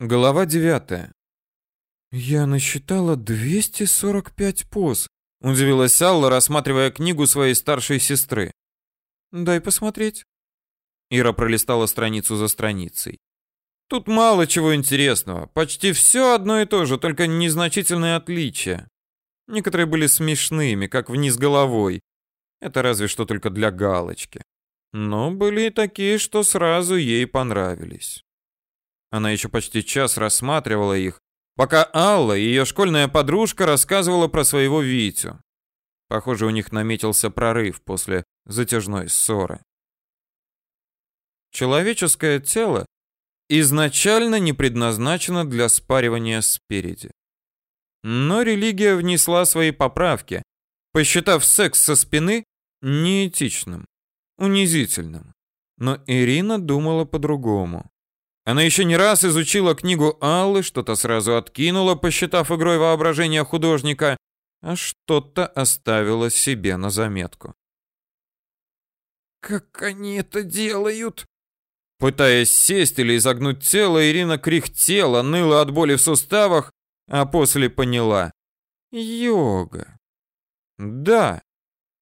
Глава 9. Я насчитала 245 поз, удивилась Алла, рассматривая книгу своей старшей сестры. Дай посмотреть. Ира пролистала страницу за страницей. Тут мало чего интересного, почти все одно и то же, только незначительные отличия. Некоторые были смешными, как вниз головой. Это разве что только для галочки. Но были и такие, что сразу ей понравились. Она еще почти час рассматривала их, пока Алла, ее школьная подружка, рассказывала про своего Витю. Похоже, у них наметился прорыв после затяжной ссоры. Человеческое тело изначально не предназначено для спаривания спереди. Но религия внесла свои поправки, посчитав секс со спины неэтичным, унизительным. Но Ирина думала по-другому. Она еще не раз изучила книгу Аллы, что-то сразу откинула, посчитав игрой воображения художника, а что-то оставила себе на заметку. «Как они это делают?» Пытаясь сесть или изогнуть тело, Ирина кряхтела, ныла от боли в суставах, а после поняла. Йога. Да,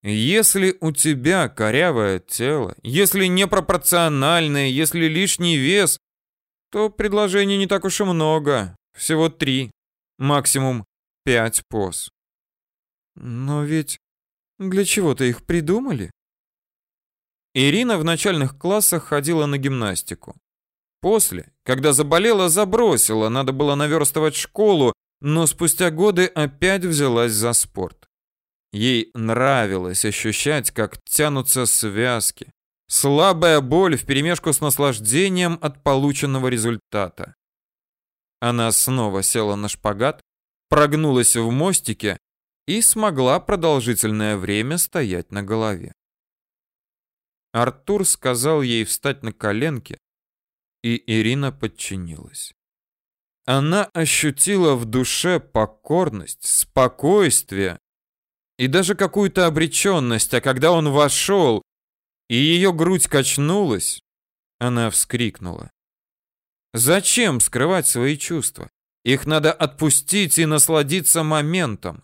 если у тебя корявое тело, если непропорциональное, если лишний вес, то предложений не так уж и много. Всего три, максимум пять поз. Но ведь для чего-то их придумали? Ирина в начальных классах ходила на гимнастику. После, когда заболела, забросила, надо было наверстывать школу, но спустя годы опять взялась за спорт. Ей нравилось ощущать, как тянутся связки, Слабая боль вперемешку с наслаждением от полученного результата. Она снова села на шпагат, прогнулась в мостике и смогла продолжительное время стоять на голове. Артур сказал ей встать на коленки, и Ирина подчинилась. Она ощутила в душе покорность, спокойствие и даже какую-то обреченность, а когда он вошел, и ее грудь качнулась, она вскрикнула. Зачем скрывать свои чувства? Их надо отпустить и насладиться моментом.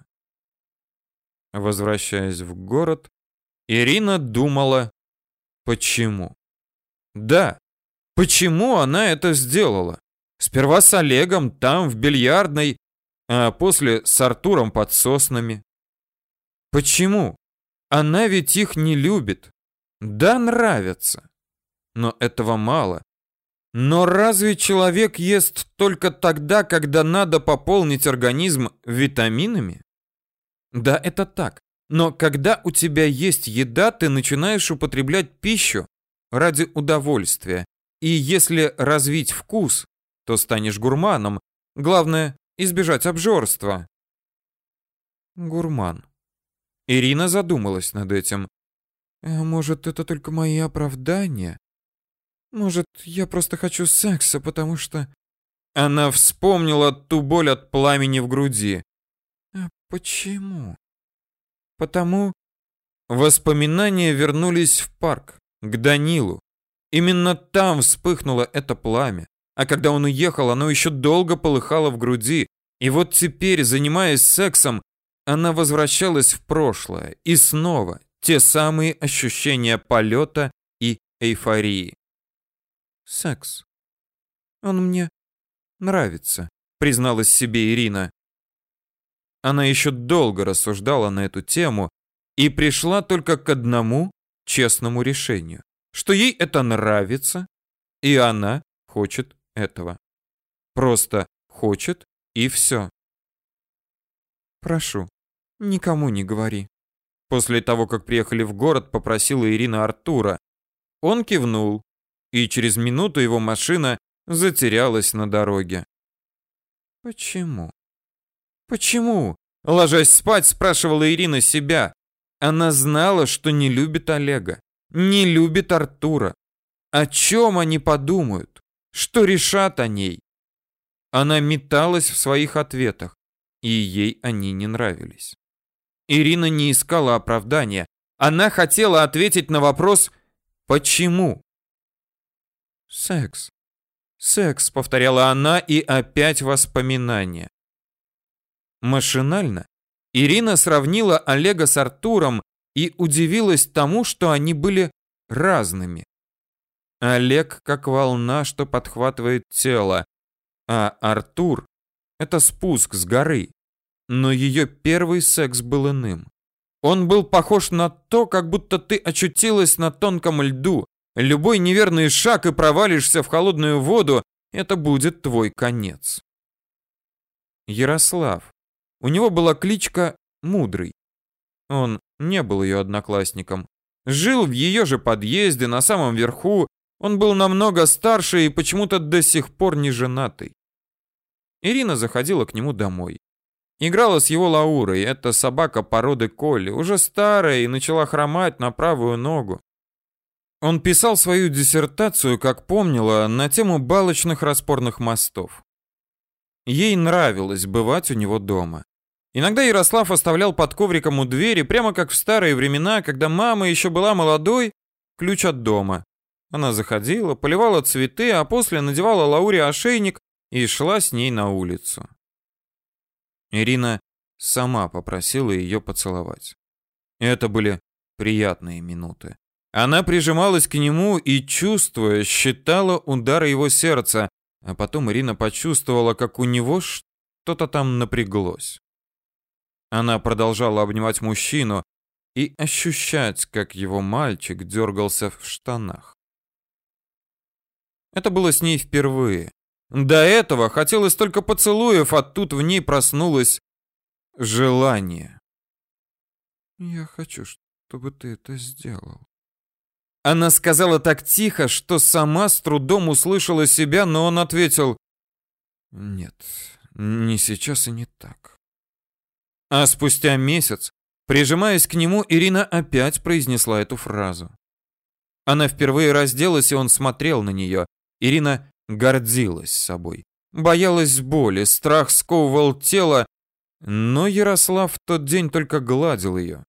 Возвращаясь в город, Ирина думала, почему. Да, почему она это сделала? Сперва с Олегом там, в бильярдной, а после с Артуром под соснами. Почему? Она ведь их не любит. Да, нравятся. Но этого мало. Но разве человек ест только тогда, когда надо пополнить организм витаминами? Да, это так. Но когда у тебя есть еда, ты начинаешь употреблять пищу ради удовольствия. И если развить вкус, то станешь гурманом. Главное избежать обжорства. Гурман. Ирина задумалась над этим. А может, это только мои оправдания? Может, я просто хочу секса, потому что... Она вспомнила ту боль от пламени в груди. А почему? Потому... Воспоминания вернулись в парк, к Данилу. Именно там вспыхнуло это пламя. А когда он уехал, оно еще долго полыхало в груди. И вот теперь, занимаясь сексом, она возвращалась в прошлое. И снова, те самые ощущения полета и эйфории. Секс. Он мне нравится, призналась себе Ирина. Она еще долго рассуждала на эту тему и пришла только к одному честному решению, что ей это нравится, и она хочет этого. Просто хочет и все. Прошу, никому не говори. После того, как приехали в город, попросила Ирина Артура. Он кивнул, и через минуту его машина затерялась на дороге. Почему? Почему? Ложась спать, спрашивала Ирина себя. Она знала, что не любит Олега, не любит Артура. О чем они подумают? Что решат о ней? Она металась в своих ответах, и ей они не нравились. Ирина не искала оправдания. Она хотела ответить на вопрос «Почему?». Секс. Секс, повторяла она, и опять воспоминания. Машинально Ирина сравнила Олега с Артуром и удивилась тому, что они были разными. Олег как волна, что подхватывает тело, а Артур — это спуск с горы. Но ее первый секс был иным. Он был похож на то, как будто ты очутилась на тонком льду. Любой неверный шаг и провалишься в холодную воду, это будет твой конец. Ярослав. У него была кличка Мудрый. Он не был ее одноклассником. Жил в ее же подъезде, на самом верху. Он был намного старше и почему-то до сих пор не женатый. Ирина заходила к нему домой. Играла с его Лаурой, это собака породы Колли, уже старая и начала хромать на правую ногу. Он писал свою диссертацию, как помнила, на тему балочных распорных мостов. Ей нравилось бывать у него дома. Иногда Ярослав оставлял под ковриком у двери, прямо как в старые времена, когда мама еще была молодой, ключ от дома. Она заходила, поливала цветы, а после надевала Лауре ошейник и шла с ней на улицу. Ирина сама попросила ее поцеловать. Это были приятные минуты. Она прижималась к нему и, чувствуя, считала удары его сердца, а потом Ирина почувствовала, как у него что-то там напряглось. Она продолжала обнимать мужчину и ощущать, как его мальчик дергался в штанах. Это было с ней впервые. До этого хотелось только поцелуев, а тут в ней проснулось желание. «Я хочу, чтобы ты это сделал». Она сказала так тихо, что сама с трудом услышала себя, но он ответил «Нет, не сейчас и не так». А спустя месяц, прижимаясь к нему, Ирина опять произнесла эту фразу. Она впервые разделась, и он смотрел на нее. Ирина гордилась собой. Боялась боли, страх сковывал тело, но Ярослав в тот день только гладил ее.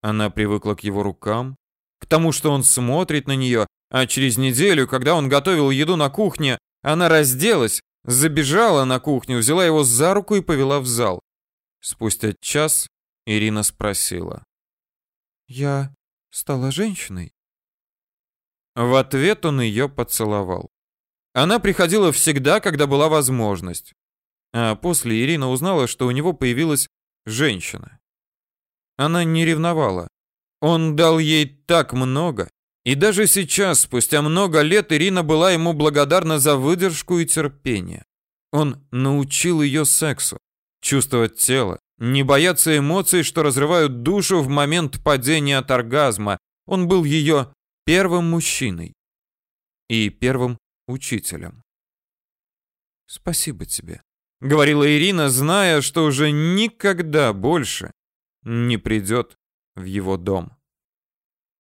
Она привыкла к его рукам, к тому, что он смотрит на нее, а через неделю, когда он готовил еду на кухне, она разделась, забежала на кухню, взяла его за руку и повела в зал. Спустя час Ирина спросила. «Я стала женщиной?» В ответ он ее поцеловал. Она приходила всегда, когда была возможность. А после Ирина узнала, что у него появилась женщина. Она не ревновала. Он дал ей так много, и даже сейчас, спустя много лет, Ирина была ему благодарна за выдержку и терпение. Он научил ее сексу, чувствовать тело, не бояться эмоций, что разрывают душу в момент падения от оргазма. Он был ее первым мужчиной и первым учителем. «Спасибо тебе», — говорила Ирина, зная, что уже никогда больше не придет в его дом.